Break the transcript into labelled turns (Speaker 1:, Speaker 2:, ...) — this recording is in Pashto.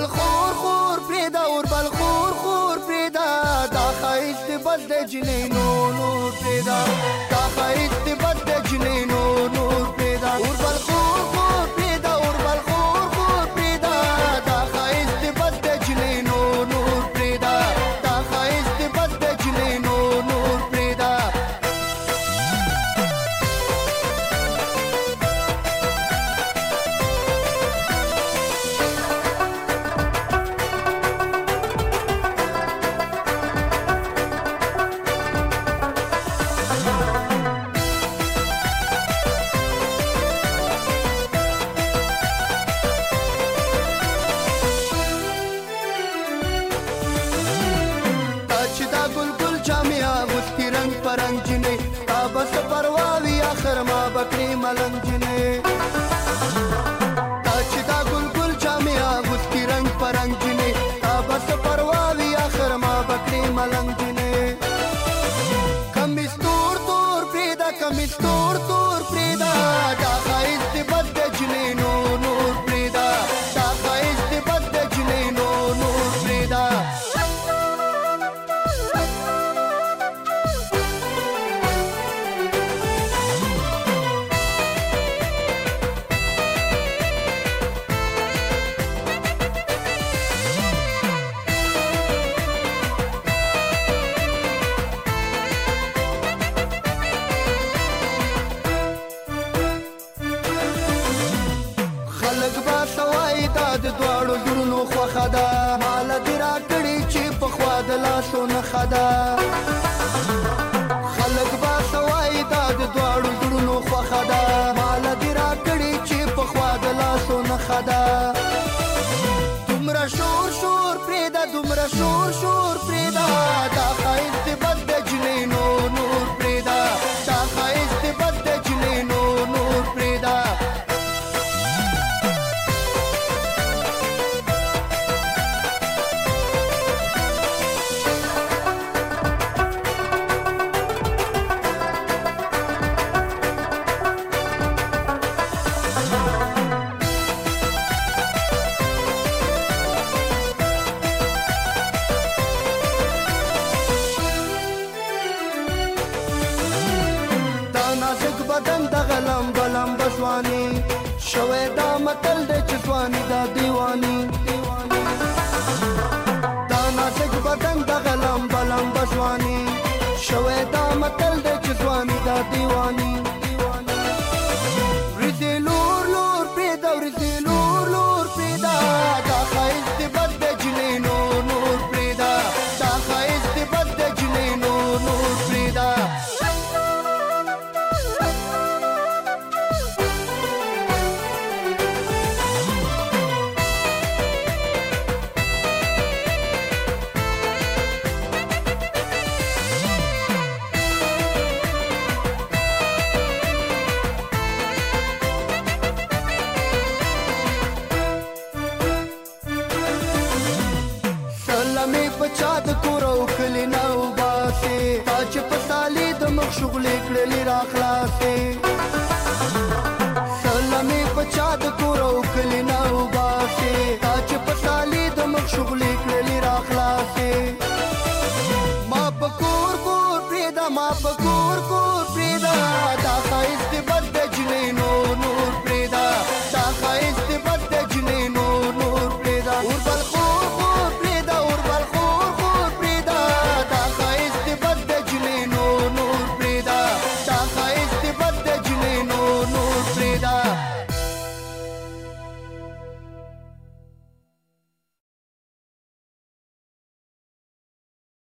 Speaker 1: بل خور خور پریدا اور بل خور خور پریدا دا خایست بد جنینو نور پریدا دا خایست بد crema تاسو نه خدا خلک با سوای دا د دواړو زړونو خوخه ده مال دې راکړي چې په خوا د لاسو نه خدا دومره شور شور پرې دا دومره شور شور شوې دا متل دې چې ځواني دا دیوانی دا نازک بدن د غلام بلم بشوانی شوې دا متل دې چا د کور او کلی نو باسي تا چې په سالي د مخ شغلې کړلې را خلاصې سلامي په چا د کور او کلی نو باسي